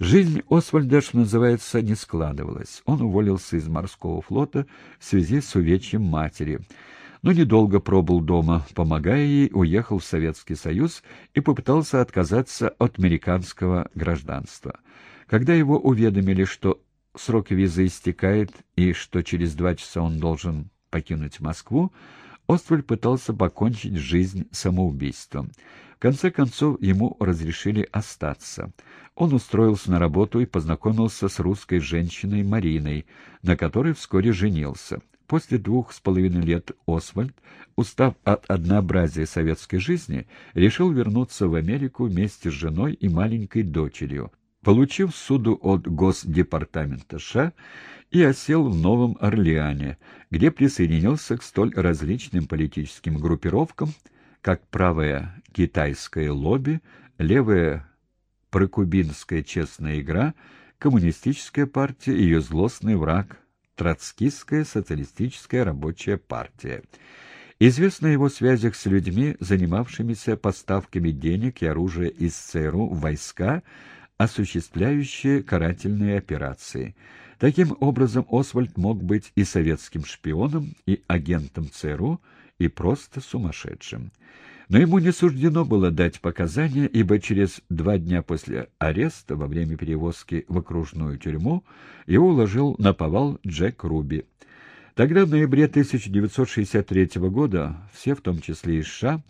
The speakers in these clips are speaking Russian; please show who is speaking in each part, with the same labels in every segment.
Speaker 1: Жизнь Освальда, что называется, не складывалась. Он уволился из морского флота в связи с увечьем матери. Но недолго пробыл дома, помогая ей, уехал в Советский Союз и попытался отказаться от американского гражданства. Когда его уведомили, что срок визы истекает и что через два часа он должен покинуть Москву, Оствальд пытался покончить жизнь самоубийством. Конце концов, ему разрешили остаться. Он устроился на работу и познакомился с русской женщиной Мариной, на которой вскоре женился. После двух с половиной лет Освальд, устав от однообразия советской жизни, решил вернуться в Америку вместе с женой и маленькой дочерью, получив суду от Госдепартамента США и осел в Новом Орлеане, где присоединился к столь различным политическим группировкам, как правая китайское лобби, левая прокубинская честная игра, коммунистическая партия и ее злостный враг Троцкистская социалистическая рабочая партия. Известно о его связях с людьми, занимавшимися поставками денег и оружия из ЦРУ в войска, осуществляющие карательные операции. Таким образом, Освальд мог быть и советским шпионом, и агентом ЦРУ, и просто сумасшедшим. Но ему не суждено было дать показания, ибо через два дня после ареста, во время перевозки в окружную тюрьму, его уложил на повал Джек Руби. Тогда, в ноябре 1963 года, все, в том числе и США,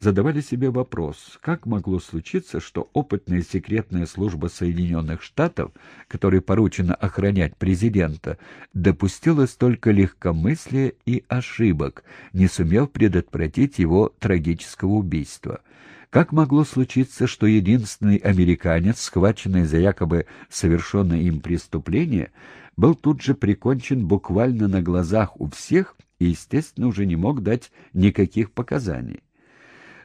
Speaker 1: задавали себе вопрос, как могло случиться, что опытная секретная служба Соединенных Штатов, которой поручено охранять президента, допустила столько легкомыслия и ошибок, не сумев предотвратить его трагического убийства. Как могло случиться, что единственный американец, схваченный за якобы совершенное им преступление, был тут же прикончен буквально на глазах у всех и, естественно, уже не мог дать никаких показаний?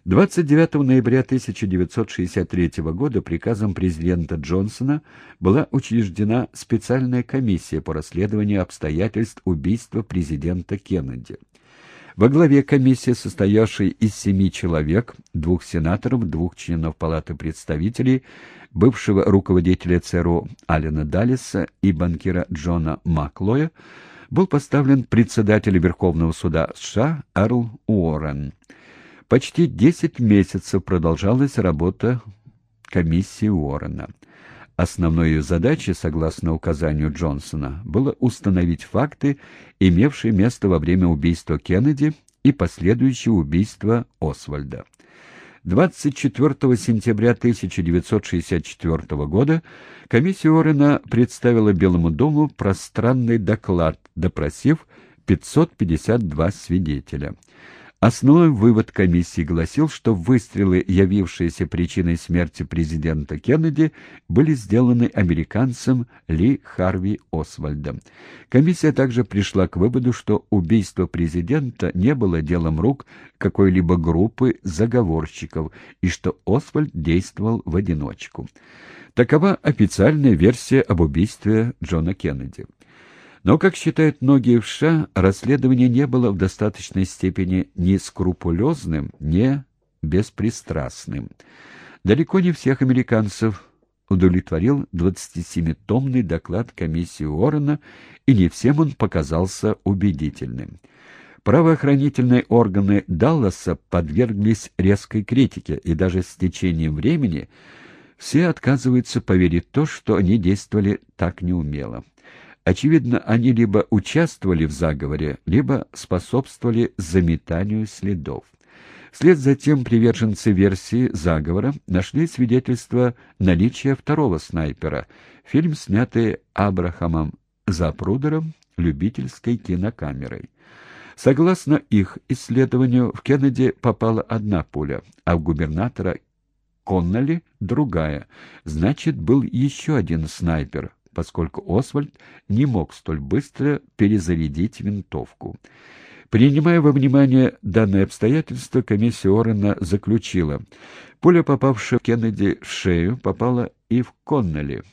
Speaker 1: 29 ноября 1963 года приказом президента Джонсона была учреждена специальная комиссия по расследованию обстоятельств убийства президента Кеннеди. Во главе комиссии, состоявшей из семи человек, двух сенаторов, двух членов Палаты представителей, бывшего руководителя ЦРУ Алина Даллиса и банкира Джона Маклоя, был поставлен председатель Верховного суда США Эрл Уоррен. Почти 10 месяцев продолжалась работа комиссии Уоррена. Основной ее задачей, согласно указанию Джонсона, было установить факты, имевшие место во время убийства Кеннеди и последующего убийства Освальда. 24 сентября 1964 года комиссия Уоррена представила Белому дому пространный доклад, допросив 552 свидетеля. Основной вывод комиссии гласил, что выстрелы, явившиеся причиной смерти президента Кеннеди, были сделаны американцем Ли Харви Освальдом. Комиссия также пришла к выводу, что убийство президента не было делом рук какой-либо группы заговорщиков и что Освальд действовал в одиночку. Такова официальная версия об убийстве Джона Кеннеди. Но, как считают многие в США, расследование не было в достаточной степени ни скрупулезным, ни беспристрастным. Далеко не всех американцев удовлетворил 27-томный доклад комиссии Уоррена, и не всем он показался убедительным. Правоохранительные органы Далласа подверглись резкой критике, и даже с течением времени все отказываются поверить в то, что они действовали так неумело. Очевидно, они либо участвовали в заговоре, либо способствовали заметанию следов. Вслед за тем приверженцы версии заговора нашли свидетельство наличия второго снайпера, фильм, снятый Абрахамом Запрудером любительской кинокамерой. Согласно их исследованию, в Кеннеди попала одна пуля, а в губернатора Конноли — другая. Значит, был еще один снайпер, поскольку Освальд не мог столь быстро перезарядить винтовку. Принимая во внимание данное обстоятельство, комиссия Орена заключила, пуля, попавшая в Кеннеди в шею, попала и в Коннелли,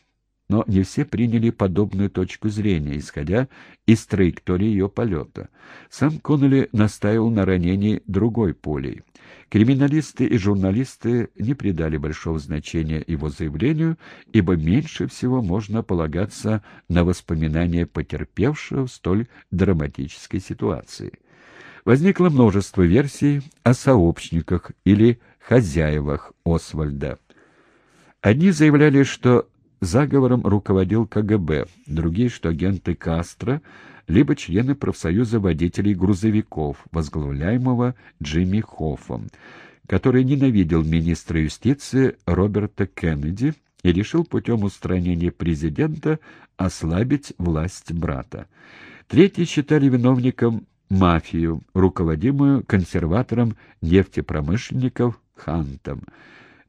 Speaker 1: но не все приняли подобную точку зрения, исходя из траектории ее полета. Сам Коннелли настаивал на ранении другой полей. Криминалисты и журналисты не придали большого значения его заявлению, ибо меньше всего можно полагаться на воспоминания потерпевшего в столь драматической ситуации. Возникло множество версий о сообщниках или хозяевах Освальда. Одни заявляли, что заговором руководил КГБ, другие, что агенты Кастро — либо члены профсоюза водителей грузовиков, возглавляемого Джимми Хоффом, который ненавидел министра юстиции Роберта Кеннеди и решил путем устранения президента ослабить власть брата. Третьи считали виновником мафию, руководимую консерватором нефтепромышленников Хантом,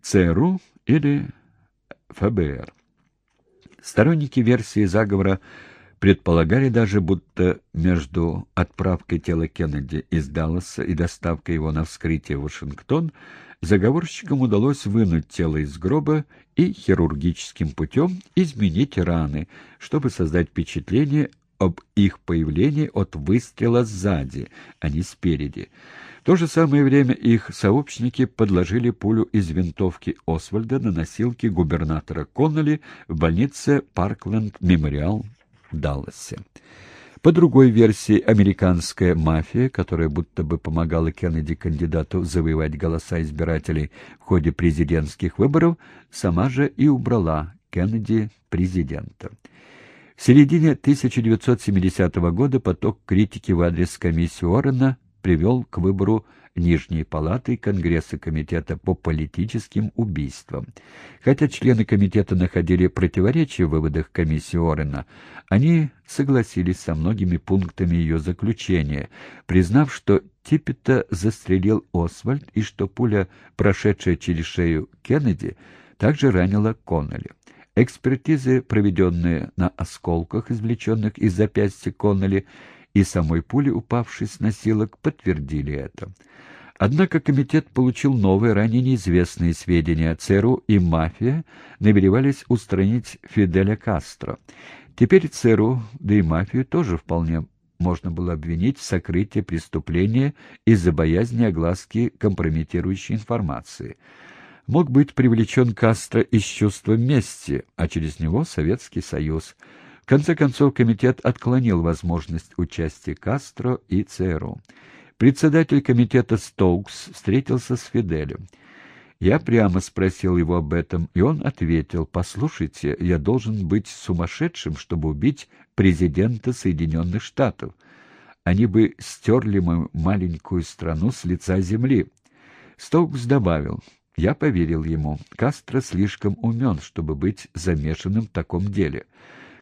Speaker 1: ЦРУ или ФБР. Сторонники версии заговора Предполагали даже, будто между отправкой тела Кеннеди из Далласа и доставкой его на вскрытие в Вашингтон заговорщикам удалось вынуть тело из гроба и хирургическим путем изменить раны, чтобы создать впечатление об их появлении от выстрела сзади, а не спереди. В то же самое время их сообщники подложили пулю из винтовки Освальда на носилки губернатора Конноли в больнице Паркленд Мемориал Далласе. По другой версии, американская мафия, которая будто бы помогала Кеннеди кандидату завоевать голоса избирателей в ходе президентских выборов, сама же и убрала Кеннеди президента. В середине 1970 года поток критики в адрес комиссии Уоррена привел к выбору Нижней палаты Конгресса комитета по политическим убийствам. Хотя члены комитета находили противоречия в выводах комиссии Орена, они согласились со многими пунктами ее заключения, признав, что Типпета застрелил Освальд и что пуля, прошедшая через шею Кеннеди, также ранила Коннелли. Экспертизы, проведенные на осколках, извлеченных из запястья Коннелли, и самой пули, упавшей с носилок, подтвердили это. Однако комитет получил новые, ранее неизвестные сведения. ЦРУ и мафия намеревались устранить Фиделя Кастро. Теперь ЦРУ, да и мафию тоже вполне можно было обвинить в сокрытии преступления из-за боязни огласки компрометирующей информации. Мог быть привлечен Кастро из чувства мести, а через него Советский Союз – в конце концов, комитет отклонил возможность участия Кастро и ЦРУ. Председатель комитета Стоукс встретился с Фиделем. Я прямо спросил его об этом, и он ответил, «Послушайте, я должен быть сумасшедшим, чтобы убить президента Соединенных Штатов. Они бы стерли мою маленькую страну с лица земли». Стоукс добавил, «Я поверил ему. Кастро слишком умен, чтобы быть замешанным в таком деле».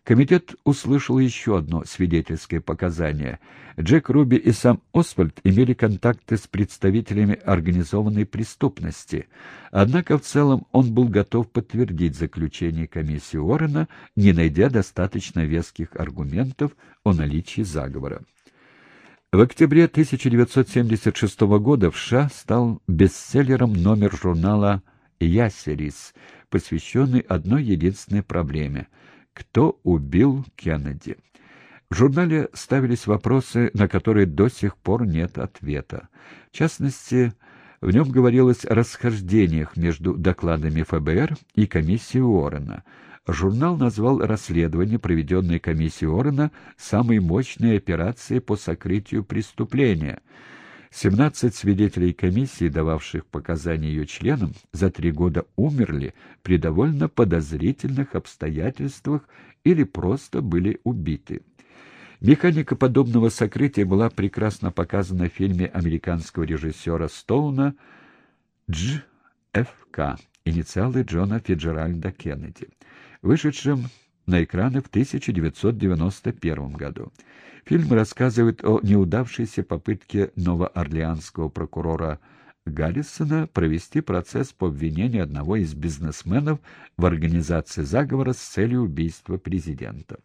Speaker 1: Комитет услышал еще одно свидетельское показание. Джек Руби и сам Освальд имели контакты с представителями организованной преступности. Однако в целом он был готов подтвердить заключение комиссии Уоррена, не найдя достаточно веских аргументов о наличии заговора. В октябре 1976 года в США стал бестселлером номер журнала «Ясерис», посвященный одной единственной проблеме — кто убил Кеннеди? В журнале ставились вопросы, на которые до сих пор нет ответа. В частности, в нем говорилось о расхождениях между докладами ФБР и комиссией Уоррена. Журнал назвал расследование, проведенное комиссией Уоррена, самой мощной операцией по сокрытию преступления — 17 свидетелей комиссии, дававших показания ее членам, за три года умерли при довольно подозрительных обстоятельствах или просто были убиты. Механика подобного сокрытия была прекрасно показана в фильме американского режиссера Стоуна «Дж.Ф.К.» инициалы Джона Фиджеральда Кеннеди, вышедшем на экраны в 1991 году. Фильм рассказывает о неудавшейся попытке новоорлеанского прокурора Галлисона провести процесс по обвинению одного из бизнесменов в организации заговора с целью убийства президента.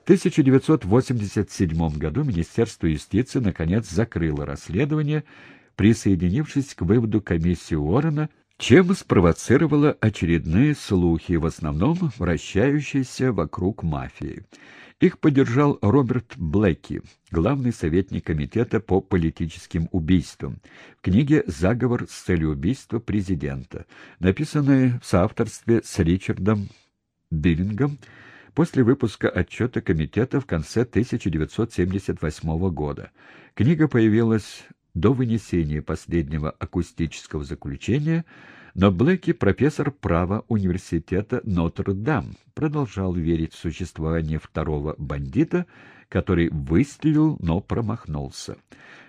Speaker 1: В 1987 году Министерство юстиции наконец закрыло расследование, присоединившись к выводу комиссии Уоррена чем спровоцировало очередные слухи, в основном вращающиеся вокруг мафии. Их поддержал Роберт Блэки, главный советник комитета по политическим убийствам, в книге «Заговор с целью убийства президента», написанной в соавторстве с Ричардом Биллингом после выпуска отчета комитета в конце 1978 года. Книга появилась до вынесения последнего акустического заключения, но Блэки, профессор права университета Нотр-Дам, продолжал верить в существование второго бандита, который выстрелил, но промахнулся.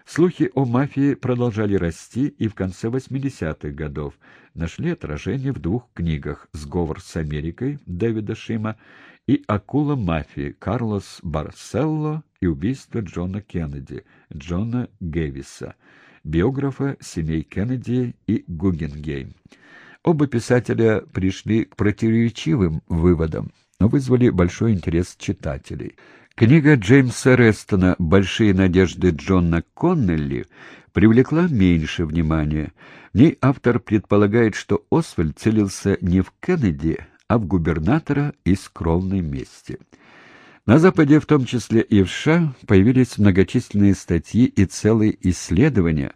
Speaker 1: Слухи о мафии продолжали расти и в конце 80-х годов нашли отражение в двух книгах «Сговор с Америкой» Дэвида Шима и «Акула мафии» Карлос Барселло и «Убийство Джона Кеннеди» Джона Гэвиса, биографа семей Кеннеди и Гугенгейм. Оба писателя пришли к противоречивым выводам, но вызвали большой интерес читателей. Книга Джеймса Рестона «Большие надежды Джона Коннелли» привлекла меньше внимания. В ней автор предполагает, что Освальд целился не в Кеннеди, а в губернатора из кровной мести. На Западе, в том числе и в США, появились многочисленные статьи и целые исследования,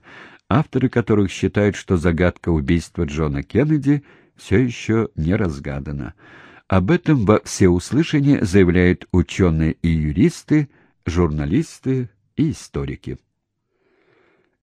Speaker 1: авторы которых считают, что загадка убийства Джона Кеннеди все еще не разгадана. Об этом во всеуслышание заявляют ученые и юристы, журналисты и историки.